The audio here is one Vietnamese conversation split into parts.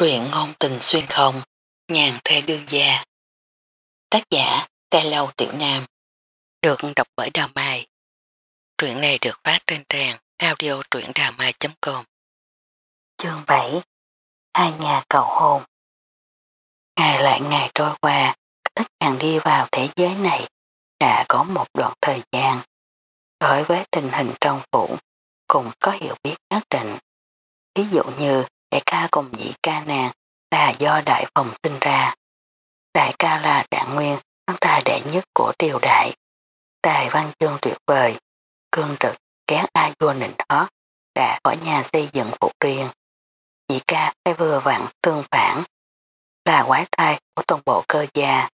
Truyện ngôn tình xuyên không, nhàn thê đương gia. Tác giả, Tê Lâu Tiểu Nam. Được đọc bởi Đào Mai. Truyện này được phát trên trang audio truyệnđàmai.com Chương 7 Hai nhà cầu hôn Ngày lại ngày trôi qua, tất càng đi vào thế giới này đã có một đoạn thời gian. Đối với tình hình trong phủ, cũng có hiểu biết nhất định. Ví dụ như đại ca cùng dĩ ca nàng là do đại phòng sinh ra. Đại ca là đảng nguyên, văn tài đệ nhất của triều đại. Tài văn chương tuyệt vời, cương trực, kén ai vua nịnh hót, đã khỏi nhà xây dựng phục riêng. Dĩ ca hay vừa vặn tương phản, là quái thai của toàn bộ cơ gia,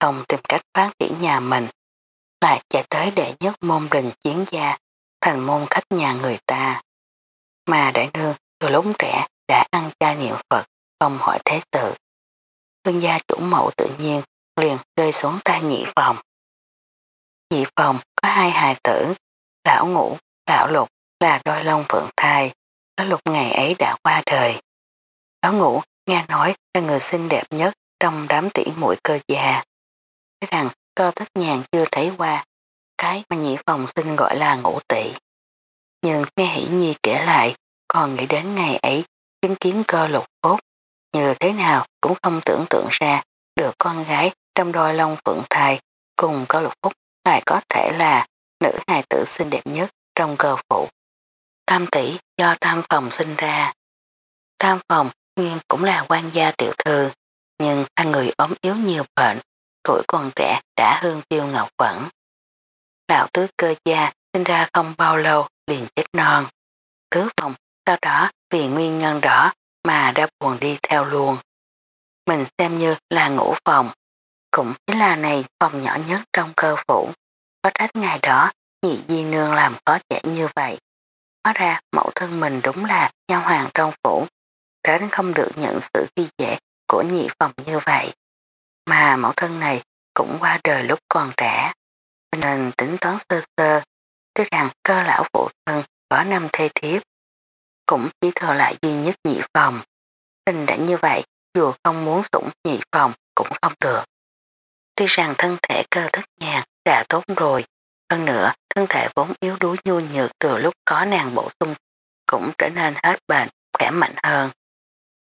không tìm cách phát triển nhà mình, lại chạy tới đệ nhất môn đình chiến gia, thành môn khách nhà người ta. Mà đại nương từ lúc trẻ đã ăn chay niệm Phật, không hỏi thế sự. Thương gia chủ mẫu tự nhiên liền rơi xuống tay nhị phòng. Nhị phòng có hai hài tử, lão ngũ, lão lục là đôi lông phượng thai, lão lục ngày ấy đã qua đời. Lão ngũ nghe nói là người xinh đẹp nhất trong đám tỷ mũi cơ già, Thế rằng cơ thất nhàn chưa thấy qua, cái mà nhị phòng xin gọi là ngũ tỷ. Nhưng nghe hỷ nhi kể lại, còn nghĩ đến ngày ấy chứng kiến cơ lục cốt, như thế nào cũng không tưởng tượng ra được con gái trong đôi lông phượng thai cùng cơ lục phúc lại có thể là nữ hài tử xinh đẹp nhất trong cơ phụ. Tam tỷ do tam phòng sinh ra. Tam phòng nguyên cũng là quan gia tiểu thư, nhưng hai người ốm yếu nhiều bệnh, tuổi còn trẻ đã hương tiêu ngọc vẫn. Đạo tứ cơ gia sinh ra không bao lâu liền chết non. Tứ phòng sau đó vì nguyên nhân đó mà đã buồn đi theo luôn. Mình xem như là ngủ phòng, cũng chính là này phòng nhỏ nhất trong cơ phủ. Có trách ngày đó nhị di nương làm khó dễ như vậy. Hóa ra mẫu thân mình đúng là nhau hoàng trong phủ, đến không được nhận sự khi dễ của nhị phòng như vậy. Mà mẫu thân này cũng qua đời lúc còn trẻ, nên tính toán sơ sơ, tức rằng cơ lão phụ thân có năm thê thiếp, cũng chỉ thừa lại duy nhất nhị phòng. Tình đã như vậy, dù không muốn sủng nhị phòng cũng không được. Tuy rằng thân thể cơ thất nhàn đã tốt rồi, hơn nữa thân thể vốn yếu đuối nhu nhược từ lúc có nàng bổ sung cũng trở nên hết bệnh, khỏe mạnh hơn.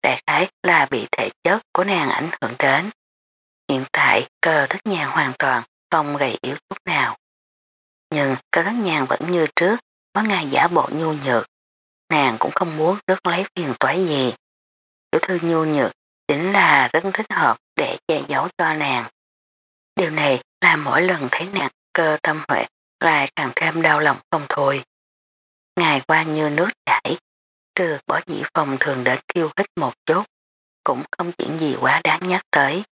Đại khái là bị thể chất của nàng ảnh hưởng đến. Hiện tại cơ thất nhàng hoàn toàn không gầy yếu chút nào. Nhưng cơ thất nhàng vẫn như trước, có ngày giả bộ nhu nhược, nàng cũng không muốn rất lấy phiền toái gì. Tiểu thư nhu nhược chính là rất thích hợp để che giấu cho nàng. Điều này là mỗi lần thấy nàng cơ tâm huệ lại càng thêm đau lòng không thôi. Ngày qua như nước chảy, trừ bỏ dĩ phòng thường đến kêu hít một chút, cũng không chuyện gì quá đáng nhắc tới.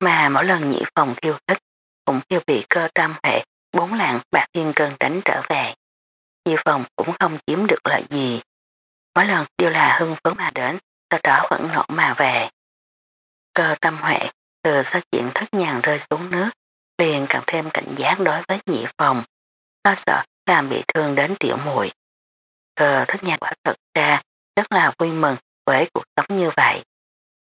Mà mỗi lần nhị phòng kêu hít, cũng kêu bị cơ tâm hệ bốn lạng bạc thiên cân đánh trở về. Di phòng cũng không chiếm được lợi gì. Mỗi lần đều là hưng phấn mà đến, sau đó vẫn nổ mà về. Cơ tâm huệ từ sau chuyện thất nhàng rơi xuống nước, liền càng thêm cảnh giác đối với nhị phòng. Nó sợ làm bị thương đến tiểu muội Cơ thất nhàng quả thật ra rất là vui mừng với cuộc sống như vậy.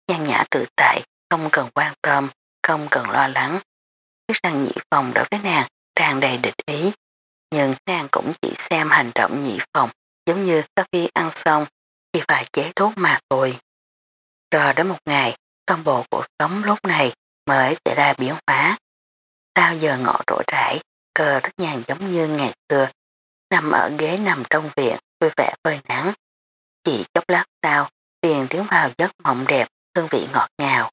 Nhan nhã tự tại, không cần quan tâm, không cần lo lắng. Biết rằng nhị phòng đối với nàng tràn đầy địch ý, nhưng nàng cũng chỉ xem hành động nhị phòng giống như sau khi ăn xong thì phải chế thuốc mà thôi. Cho đến một ngày, toàn bộ cuộc sống lúc này mới sẽ ra biến hóa. Sao giờ ngọ rỗi rãi, cờ thất nhàng giống như ngày xưa, nằm ở ghế nằm trong viện, vui vẻ phơi nắng. Chỉ chốc lát sau, liền tiến vào giấc mộng đẹp, hương vị ngọt ngào.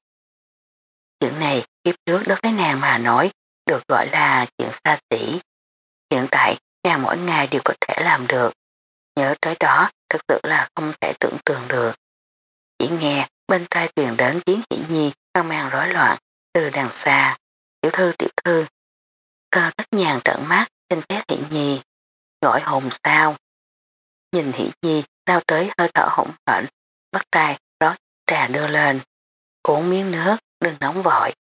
Chuyện này kiếp trước đối với nàng mà nói được gọi là chuyện xa xỉ. Hiện tại nàng mỗi ngày đều có thể làm được. Nhớ tới đó thật sự là không thể tưởng tượng được. Chỉ nghe bên tai truyền đến tiếng hỷ nhi hoang mang rối loạn từ đằng xa. Tiểu thư tiểu thư. Cơ tất nhàn trợn mắt xem xét hỷ nhi. Gọi hồn sao. Nhìn hỷ nhi lao tới hơi thở hỗn hển, bắt tay rót trà đưa lên. Uống miếng nước, đừng nóng vội.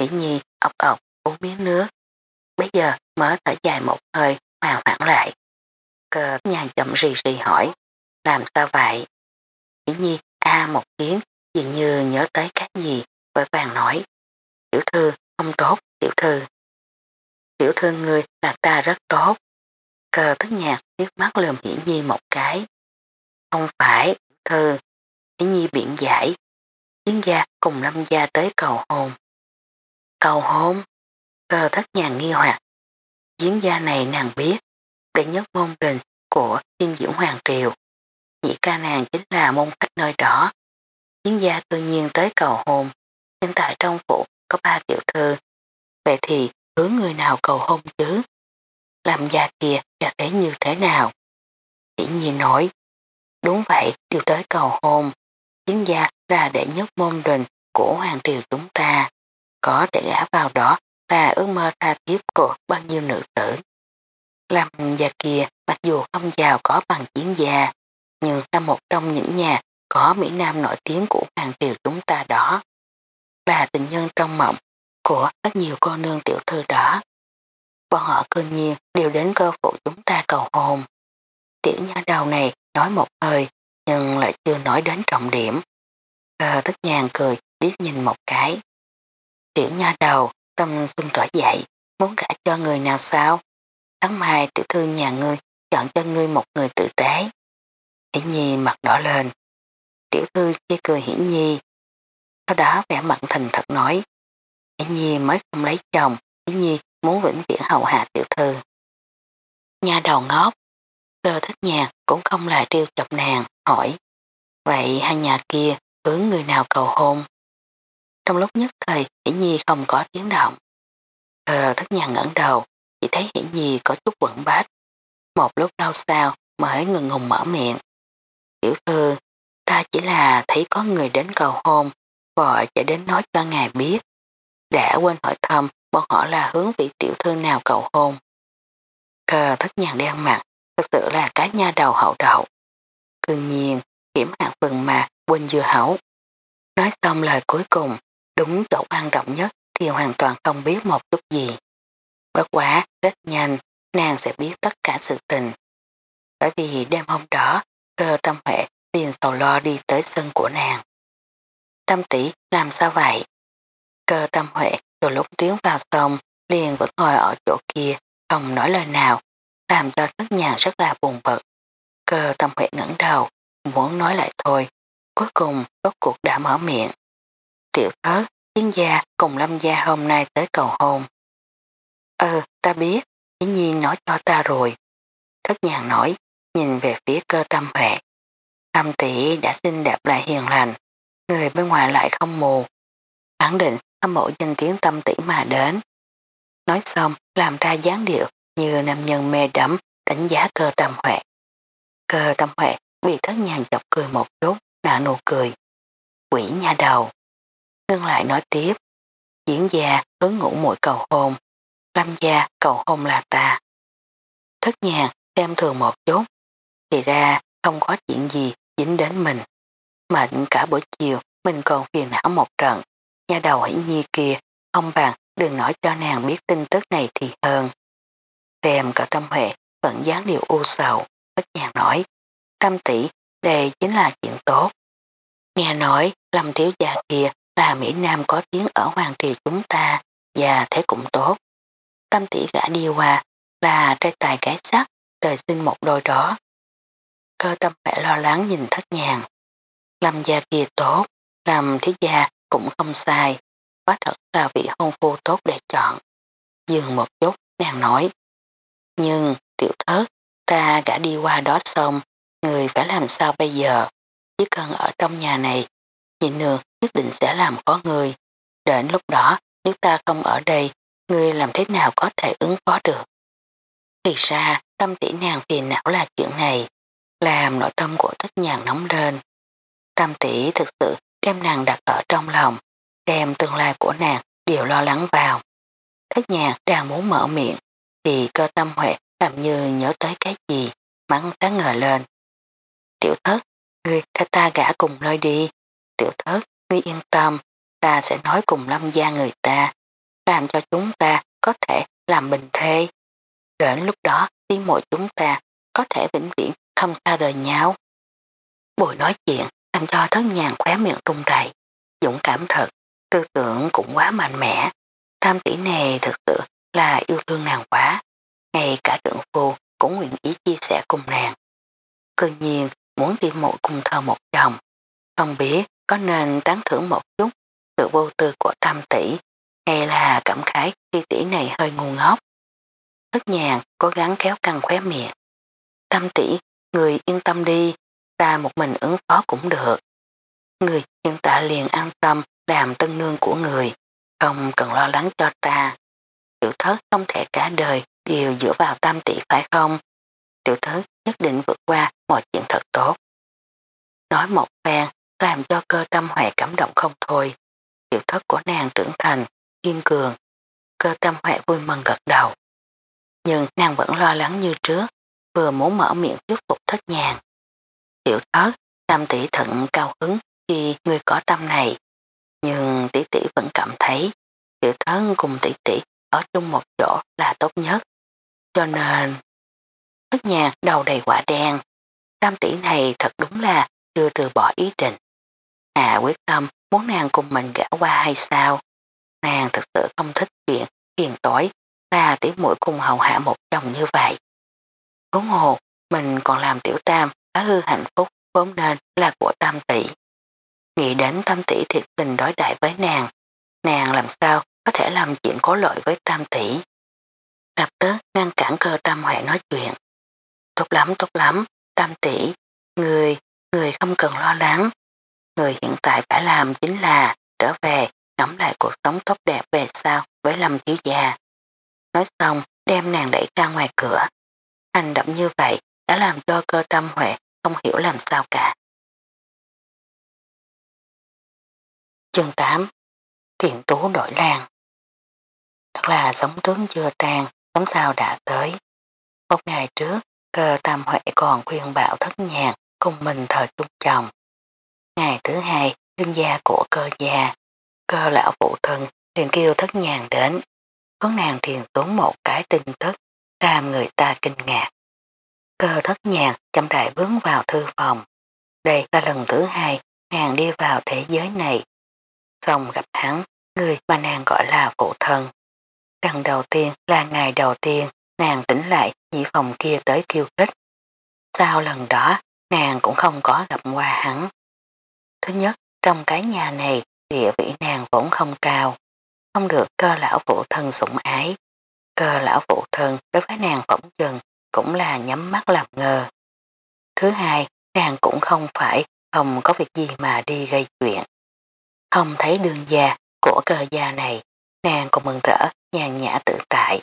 Hỷ nhi ọc ọc, uống miếng nước. Bây giờ mới thở dài một hơi mà phản lại. Cờ nhàn chậm rì rì hỏi làm sao vậy? Chỉ nhi a một tiếng, dường như nhớ tới cái gì, vội vàng nói. Tiểu thư, không tốt, tiểu thư. Tiểu thư ngươi là ta rất tốt. Cờ thức nhạc liếc mắt lườm hiển nhi một cái. Không phải, tiểu thư. Hiển nhi biện giải. Tiến gia cùng lâm gia tới cầu hôn. Cầu hôn? Cờ thất nhàng nghi hoặc. Chiến gia này nàng biết, đệ nhất môn đình của thiên diễn hoàng triều. Nhị ca nàng chính là môn khách nơi đó. Chiến gia tự nhiên tới cầu hôn. Hiện tại trong phủ có ba tiểu thư. Vậy thì hướng người nào cầu hôn chứ? Làm gia kia gia thế như thế nào? Chỉ nhi nói. Đúng vậy, đều tới cầu hôn. Chiến gia là đệ nhất môn đình của hoàng triều chúng ta. Có thể gã vào đó là ước mơ tha thiết của bao nhiêu nữ tử. Làm gia kia mặc dù không giàu có bằng chiến gia, nhưng là một trong những nhà có Mỹ Nam nổi tiếng của hoàng triều chúng ta đó. Là tình nhân trong mộng của rất nhiều cô nương tiểu thư đó. Bọn họ cơ nhiên đều đến cơ phụ chúng ta cầu hôn. Tiểu nha đầu này nói một hơi, nhưng lại chưa nói đến trọng điểm. Cờ tức nhàn cười, biết nhìn một cái. Tiểu nha đầu, tâm xuân tỏa dậy, muốn gả cho người nào sao? Tháng mai tiểu thư nhà ngươi chọn cho ngươi một người tử tế. Hiển nhi mặt đỏ lên. Tiểu thư chê cười hiển nhi. Sau đó vẻ mặt thành thật nói. Hiển nhi mới không lấy chồng, hiển nhi muốn vĩnh viễn hậu hạ tiểu thư. Nhà đầu ngốc, cơ thích nhạc cũng không là trêu chọc nàng, hỏi. Vậy hai nhà kia hướng người nào cầu hôn? Trong lúc nhất thời, hiển nhi không có tiếng động. Ờ, Cơ thất nhàng ngẩn đầu, chỉ thấy hiển nhi có chút quẩn bát. Một lúc lâu sau mới ngừng ngùng mở miệng. Tiểu thư, ta chỉ là thấy có người đến cầu hôn, vội chạy đến nói cho ngài biết. Đã quên hỏi thăm bọn họ là hướng vị tiểu thư nào cầu hôn. Cờ thất nhàng đen mặt, thật sự là cái nha đầu hậu đậu. Cương nhiên, kiểm hạng phần mà quên dưa hấu. Nói xong lời cuối cùng, đúng chỗ quan trọng nhất thì hoàn toàn không biết một chút gì. Bất quá, rất nhanh, nàng sẽ biết tất cả sự tình. Bởi vì đêm hôm đó, cơ tâm huệ liền sầu lo đi tới sân của nàng. Tâm tỷ làm sao vậy? Cơ tâm huệ từ lúc tiến vào sông liền vẫn ngồi ở chỗ kia không nói lời nào làm cho tất nhàn rất là buồn bực. Cơ tâm huệ ngẩng đầu muốn nói lại thôi cuối cùng rốt cuộc đã mở miệng. Tiểu thớ, chiến gia cùng lâm gia hôm nay tới cầu hôn. Ừ, ta biết, dĩ nhiên nói cho ta rồi. Thất nhàn nói, nhìn về phía cơ tâm huệ. Tâm tỷ đã xinh đẹp lại hiền lành, người bên ngoài lại không mù. Khẳng định hâm mộ danh tiếng tâm tỷ mà đến. Nói xong làm ra dáng điệu như nam nhân mê đắm đánh giá cơ tâm huệ. Cơ tâm huệ bị thất nhàn chọc cười một chút, nở nụ cười. Quỷ nha đầu. Ngưng lại nói tiếp. Diễn già hướng ngủ mũi cầu hôn. Lâm gia cầu hôn là ta. Thất nhàn xem thường một chút. Thì ra không có chuyện gì dính đến mình. Mệnh cả buổi chiều mình còn phiền não một trận. Nhà đầu hãy nhi kia, ông bạn đừng nói cho nàng biết tin tức này thì hơn. Xem cả tâm huệ vẫn dáng điều u sầu, thất nhàng nói. Tâm tỷ đây chính là chuyện tốt. Nghe nói lâm thiếu gia kia là Mỹ Nam có tiếng ở Hoàng Triều chúng ta và thế cũng tốt. Tâm tỷ gã đi qua là trai tài gái sắc đời sinh một đôi đó. Cơ tâm phải lo lắng nhìn thất nhàng. làm gia kia tốt, làm thiết gia cũng không sai, quá thật là vị hôn phu tốt để chọn. Dừng một chút, nàng nói. Nhưng, tiểu thất, ta gã đi qua đó xong, người phải làm sao bây giờ? Chỉ cần ở trong nhà này, nhị nương nhất định sẽ làm khó người. Đến lúc đó, nếu ta không ở đây, người làm thế nào có thể ứng phó được? Thì ra, tâm tỷ nàng phiền não là chuyện này, làm nội tâm của tất nhàng nóng lên. Tâm tỷ thực sự đem nàng đặt ở trong lòng, đem tương lai của nàng đều lo lắng vào. Thất nhàng đang muốn mở miệng, thì cơ tâm huệ làm như nhớ tới cái gì, mắng sáng ngờ lên. Tiểu thất, ngươi theo ta gã cùng nơi đi. Tiểu thất, ngươi yên tâm, ta sẽ nói cùng lâm gia người ta, làm cho chúng ta có thể làm bình thê. Đến lúc đó, tiếng mội chúng ta có thể vĩnh viễn không xa rời nhau. bồi nói chuyện làm cho thất nhàn khóe miệng rung rẩy, dũng cảm thật, tư tưởng cũng quá mạnh mẽ. Tam tỷ này thực sự là yêu thương nàng quá, ngay cả trưởng phu cũng nguyện ý chia sẻ cùng nàng. Cơ nhiên muốn tìm một cùng thơ một chồng, không biết có nên tán thưởng một chút sự vô tư của tam tỷ hay là cảm khái khi tỷ này hơi ngu ngốc. Thất nhàn cố gắng kéo căng khóe miệng. Tam tỷ, người yên tâm đi, ta một mình ứng phó cũng được. Người hiện tại liền an tâm làm tân nương của người, không cần lo lắng cho ta. Tiểu thất không thể cả đời đều dựa vào tam tỷ phải không? Tiểu thất nhất định vượt qua mọi chuyện thật tốt. Nói một phen làm cho cơ tâm huệ cảm động không thôi. Tiểu thất của nàng trưởng thành, kiên cường. Cơ tâm huệ vui mừng gật đầu. Nhưng nàng vẫn lo lắng như trước, vừa muốn mở miệng thuyết phục thất nhàn. Tiểu thất, tam tỷ thận cao hứng khi người có tâm này. Nhưng tỷ tỷ vẫn cảm thấy tiểu thất cùng tỷ tỷ ở chung một chỗ là tốt nhất. Cho nên, thất nhàn đầu đầy quả đen. Tam tỷ này thật đúng là chưa từ bỏ ý định là quyết tâm muốn nàng cùng mình gã qua hay sao? Nàng thực sự không thích chuyện phiền tối là tiểu mũi cùng hầu hạ một chồng như vậy. Huống hồ, mình còn làm tiểu tam phá hư hạnh phúc vốn nên là của tam tỷ. Nghĩ đến tam tỷ thiệt tình đối đại với nàng, nàng làm sao có thể làm chuyện có lợi với tam tỷ. Lập tức ngăn cản cơ tam huệ nói chuyện. Tốt lắm, tốt lắm, tam tỷ, người, người không cần lo lắng. Người hiện tại phải làm chính là trở về ngắm lại cuộc sống tốt đẹp về sau với Lâm Thiếu Gia. Nói xong đem nàng đẩy ra ngoài cửa. Hành động như vậy đã làm cho cơ tâm Huệ không hiểu làm sao cả. Chương 8 Thiện tú đổi làng Thật là sống tướng chưa tàn, sống sao đã tới. Một ngày trước, cơ tam Huệ còn khuyên bảo thất nhạc cùng mình thờ chung chồng. Ngày thứ hai, đương gia của cơ gia, cơ lão phụ thân liền kêu thất nhàn đến. Hướng nàng thiền tốn một cái tin tức làm người ta kinh ngạc. Cơ thất nhàn chậm đại bướng vào thư phòng. Đây là lần thứ hai nàng đi vào thế giới này. Xong gặp hắn, người mà nàng gọi là phụ thân. Lần đầu tiên là ngày đầu tiên nàng tỉnh lại nhị phòng kia tới khiêu khích. Sau lần đó, nàng cũng không có gặp qua hắn. Thứ nhất, trong cái nhà này, địa vị nàng vốn không cao. Không được cơ lão phụ thân sủng ái. Cơ lão phụ thân đối với nàng phỏng chừng cũng là nhắm mắt làm ngờ. Thứ hai, nàng cũng không phải không có việc gì mà đi gây chuyện. Không thấy đường già của cơ gia này, nàng cũng mừng rỡ, nhàn nhã tự tại.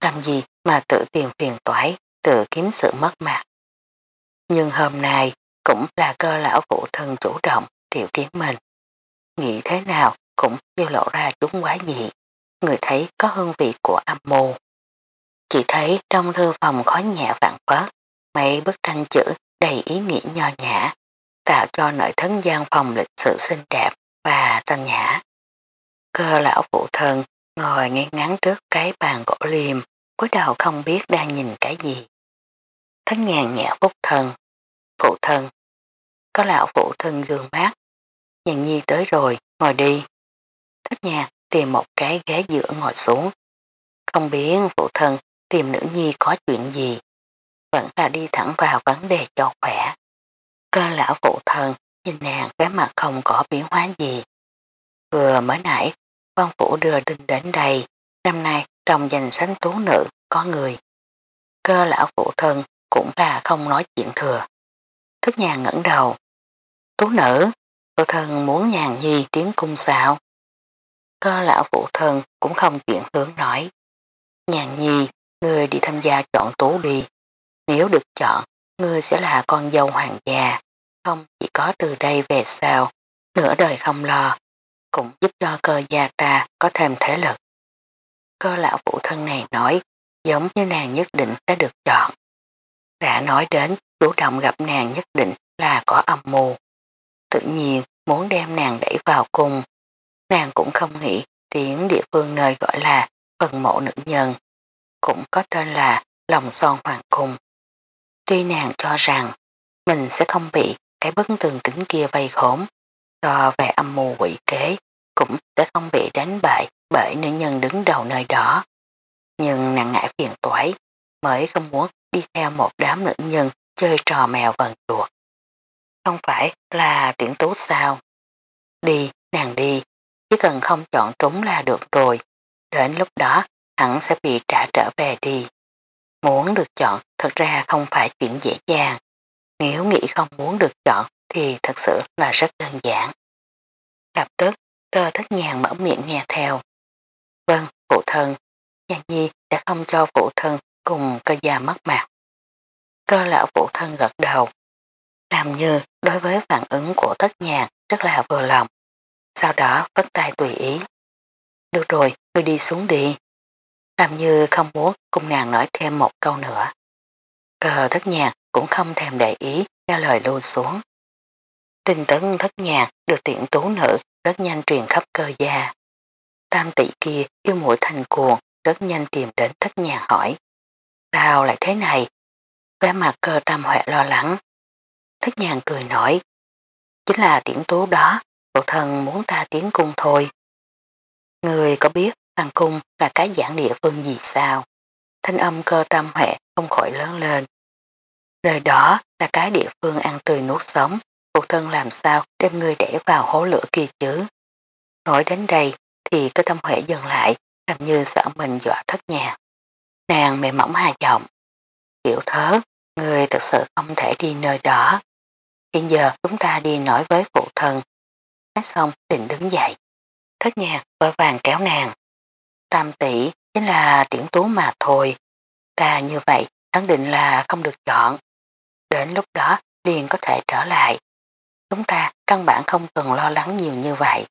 Làm gì mà tự tìm phiền toái, tự kiếm sự mất mặt. Nhưng hôm nay cũng là cơ lão phụ thân chủ động triệu kiến mình. Nghĩ thế nào cũng như lộ ra chúng quá dị, người thấy có hương vị của âm mưu. Chỉ thấy trong thư phòng khói nhẹ vạn phớt, mấy bức tranh chữ đầy ý nghĩa nho nhã, tạo cho nội thân gian phòng lịch sự xinh đẹp và tân nhã. Cơ lão phụ thân ngồi ngay ngắn trước cái bàn gỗ liềm, cúi đầu không biết đang nhìn cái gì. Thánh nhàn nhẹ phúc thân, phụ thân. Có lão phụ thân gương mát. Nhàn nhi tới rồi, ngồi đi. Thích nhà tìm một cái ghế giữa ngồi xuống. Không biết phụ thân tìm nữ nhi có chuyện gì. Vẫn là đi thẳng vào vấn đề cho khỏe. Cơ lão phụ thân nhìn nàng cái mặt không có biến hóa gì. Vừa mới nãy, văn phủ đưa tin đến đây. Năm nay trong danh sách tú nữ có người. Cơ lão phụ thân cũng là không nói chuyện thừa. Thức nhàn ngẩng đầu. Tú nữ, phụ thần muốn nhàn nhi tiến cung sao? Cơ lão phụ thần cũng không chuyển hướng nói. Nhàn nhi, người đi tham gia chọn tú đi. Nếu được chọn, ngươi sẽ là con dâu hoàng gia. Không chỉ có từ đây về sau, nửa đời không lo, cũng giúp cho cơ gia ta có thêm thế lực. Cơ lão phụ thân này nói, giống như nàng nhất định sẽ được chọn. Đã nói đến chủ động gặp nàng nhất định là có âm mưu. Tự nhiên muốn đem nàng đẩy vào cung. Nàng cũng không nghĩ tiếng địa phương nơi gọi là phần mộ nữ nhân. Cũng có tên là lòng son hoàng cung. Tuy nàng cho rằng mình sẽ không bị cái bức tường kính kia vây khốn, do về âm mưu quỷ kế cũng sẽ không bị đánh bại bởi nữ nhân đứng đầu nơi đó. Nhưng nàng ngại phiền toái mới không muốn đi theo một đám nữ nhân chơi trò mèo vần chuột. Không phải là tiễn tú sao? Đi, nàng đi, chỉ cần không chọn trúng là được rồi. Đến lúc đó hẳn sẽ bị trả trở về đi. Muốn được chọn thật ra không phải chuyện dễ dàng. Nếu nghĩ không muốn được chọn thì thật sự là rất đơn giản. Lập tức, cơ thất nhàng mở miệng nghe theo. Vâng, phụ thân, nhàn nhi sẽ không cho phụ thân cùng cơ gia mất mặt. Cơ lão phụ thân gật đầu. Làm như đối với phản ứng của thất nhạc rất là vừa lòng. Sau đó vất tay tùy ý. Được rồi, ngươi đi xuống đi. Làm như không muốn cùng nàng nói thêm một câu nữa. Cờ thất nhạc cũng không thèm để ý ra lời lưu xuống. Tình tấn thất nhạc được tiện tú nữ rất nhanh truyền khắp cơ gia. Tam tỷ kia yêu mũi thành cuồng rất nhanh tìm đến thất nhạc hỏi. Sao lại thế này? Vẻ mặt cơ tam huệ lo lắng. Thất nhàng cười nói. Chính là tiễn tú đó, phụ thân muốn ta tiến cung thôi. Người có biết hoàng cung là cái giảng địa phương gì sao? Thanh âm cơ tam huệ không khỏi lớn lên. Nơi đó là cái địa phương ăn tươi nuốt sống, phụ thân làm sao đem người để vào hố lửa kia chứ. Nói đến đây thì cơ tâm huệ dừng lại, làm như sợ mình dọa thất nhà. Nàng mềm mỏng hà giọng. Tiểu thớ, người thật sự không thể đi nơi đó. Hiện giờ chúng ta đi nói với phụ thân. Nói xong định đứng dậy. Thất nhạc vội vàng kéo nàng. Tam tỷ chính là tiễn tú mà thôi. Ta như vậy khẳng định là không được chọn. Đến lúc đó liền có thể trở lại. Chúng ta căn bản không cần lo lắng nhiều như vậy.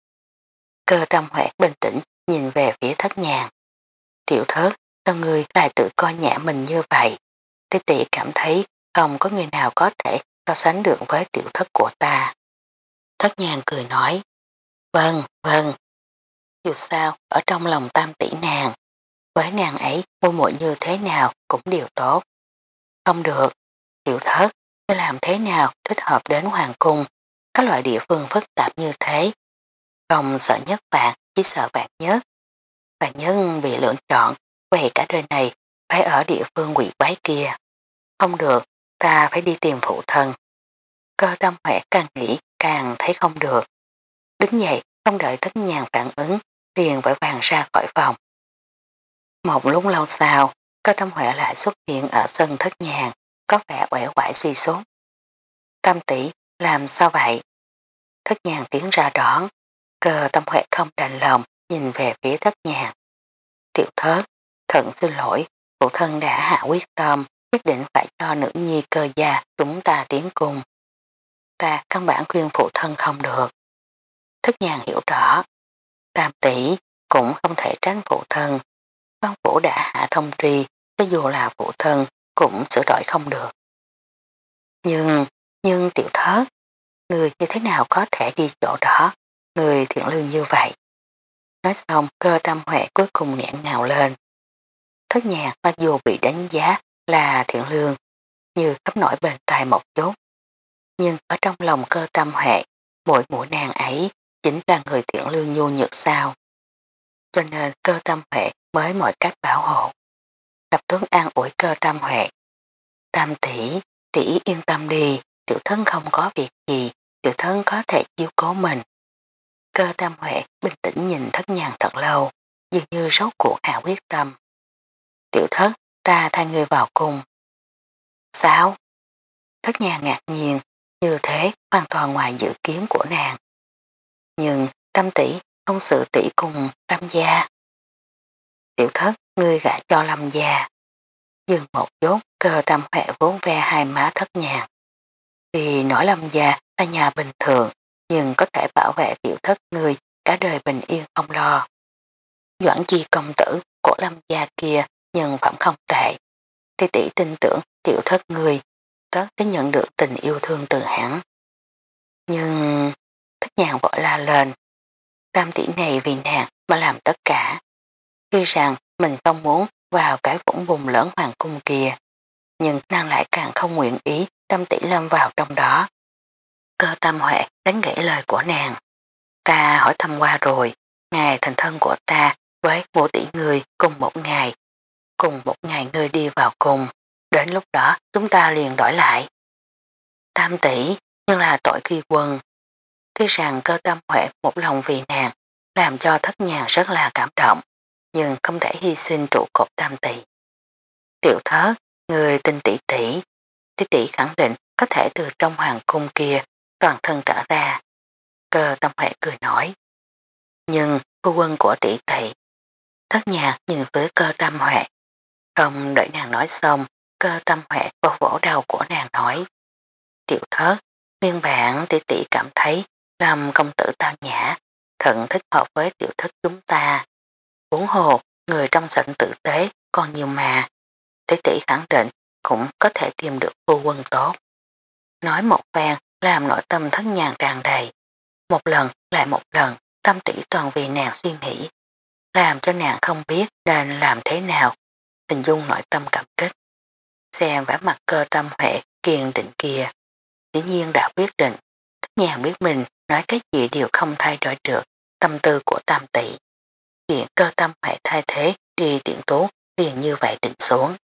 Cơ tâm huệ bình tĩnh nhìn về phía thất nhàng. Tiểu thớt, sao người lại tự coi nhẹ mình như vậy? Tế tỷ cảm thấy không có người nào có thể so sánh được với tiểu thất của ta. Thất nhàng cười nói. Vâng, vâng. Dù sao, ở trong lòng tam tỷ nàng, với nàng ấy mua muội như thế nào cũng đều tốt. Không được, tiểu thất, sẽ làm thế nào thích hợp đến hoàng cung, các loại địa phương phức tạp như thế. Không sợ nhất bạn, chỉ sợ bạn nhất. Bạn nhất bị lựa chọn, vậy cả đời này phải ở địa phương quỷ quái kia. Không được, ta phải đi tìm phụ thân. Cơ tâm huệ càng nghĩ càng thấy không được. Đứng dậy, không đợi thất nhàng phản ứng, liền vội vàng ra khỏi phòng. Một lúc lâu sau, cơ tâm huệ lại xuất hiện ở sân thất nhàng, có vẻ quẻ quải suy sốt. Tâm tỷ làm sao vậy? Thất nhàng tiến ra đón, cơ tâm huệ không đành lòng, nhìn về phía thất nhàng. Tiểu thớt, thận xin lỗi, phụ thân đã hạ quyết tâm, quyết định phải cho nữ nhi cơ gia chúng ta tiến cùng. Ta căn bản khuyên phụ thân không được. Thất nhàng hiểu rõ, tam tỷ cũng không thể tránh phụ thân. Văn phủ đã hạ thông tri, cho dù là phụ thân cũng sửa đổi không được. Nhưng, nhưng tiểu thớt, người như thế nào có thể đi chỗ đó, người thiện lương như vậy. Nói xong cơ tâm huệ cuối cùng nghẹn ngào lên. Thất nhà mặc dù bị đánh giá là thiện lương, như khắp nổi bên tai một chút. Nhưng ở trong lòng cơ tâm huệ, mỗi mũi nàng ấy chính là người thiện lương nhu nhược sao. Cho nên cơ tâm huệ mới mọi cách bảo hộ. Lập tướng an ủi cơ tâm huệ. Tam tỷ, tỷ yên tâm đi, tiểu thân không có việc gì, tiểu thân có thể chiếu cố mình. Cơ tâm huệ bình tĩnh nhìn thất nhàn thật lâu, dường như rốt cuộc hạ quyết tâm. Tiểu thất, ta thay người vào cùng. Sao? Thất nhàn ngạc nhiên, như thế hoàn toàn ngoài dự kiến của nàng. Nhưng tâm tỷ không sự tỷ cùng tam gia. Tiểu thất, ngươi gã cho lâm gia. Dừng một chút, cơ tâm huệ vốn ve hai má thất nhàn. Vì nổi lâm gia là nhà bình thường, nhưng có thể bảo vệ tiểu thất người cả đời bình yên không lo. Doãn chi công tử của lâm gia kia nhân phẩm không tệ. Thì tỷ tin tưởng tiểu thất người tất sẽ nhận được tình yêu thương từ hắn. Nhưng thất nhàng vội la lên. Tam tỷ này vì nàng mà làm tất cả. Tuy rằng mình không muốn vào cái vũng bùng lớn hoàng cung kia, nhưng nàng lại càng không nguyện ý tâm tỷ lâm vào trong đó. cơ tâm huệ đánh gãy lời của nàng. Ta hỏi thăm qua rồi, ngài thành thân của ta với ngũ tỷ người cùng một ngày. Cùng một ngày ngươi đi vào cùng, đến lúc đó chúng ta liền đổi lại. Tam tỷ, nhưng là tội khi quân. Tuy rằng cơ tâm huệ một lòng vì nàng, làm cho thất nhàng rất là cảm động, nhưng không thể hy sinh trụ cột tam tỷ. Tiểu thớt, người tin tỷ tỷ, tỷ tỷ khẳng định có thể từ trong hoàng cung kia toàn thân trở ra. Cơ tâm huệ cười nói. Nhưng phu quân của tỷ tỷ, thất nhạc nhìn với cơ tâm huệ. Không đợi nàng nói xong, cơ tâm huệ vô vỗ đầu của nàng nói. Tiểu thớt, nguyên bản tỷ tỷ cảm thấy làm công tử tao nhã, thận thích hợp với tiểu thất chúng ta. Bốn hồ, người trong sảnh tử tế còn nhiều mà, tỷ tỷ khẳng định cũng có thể tìm được phu quân tốt. Nói một phen làm nội tâm thất nhàng tràn đầy. Một lần lại một lần tâm tỷ toàn vì nàng suy nghĩ. Làm cho nàng không biết nên làm thế nào. Tình dung nội tâm cảm kích. Xem vẻ mặt cơ tâm hệ kiên định kia. Dĩ nhiên đã quyết định. Các nhà biết mình nói cái gì đều không thay đổi được tâm tư của tam tỷ. Chuyện cơ tâm hệ thay thế đi tiện tố liền như vậy định xuống.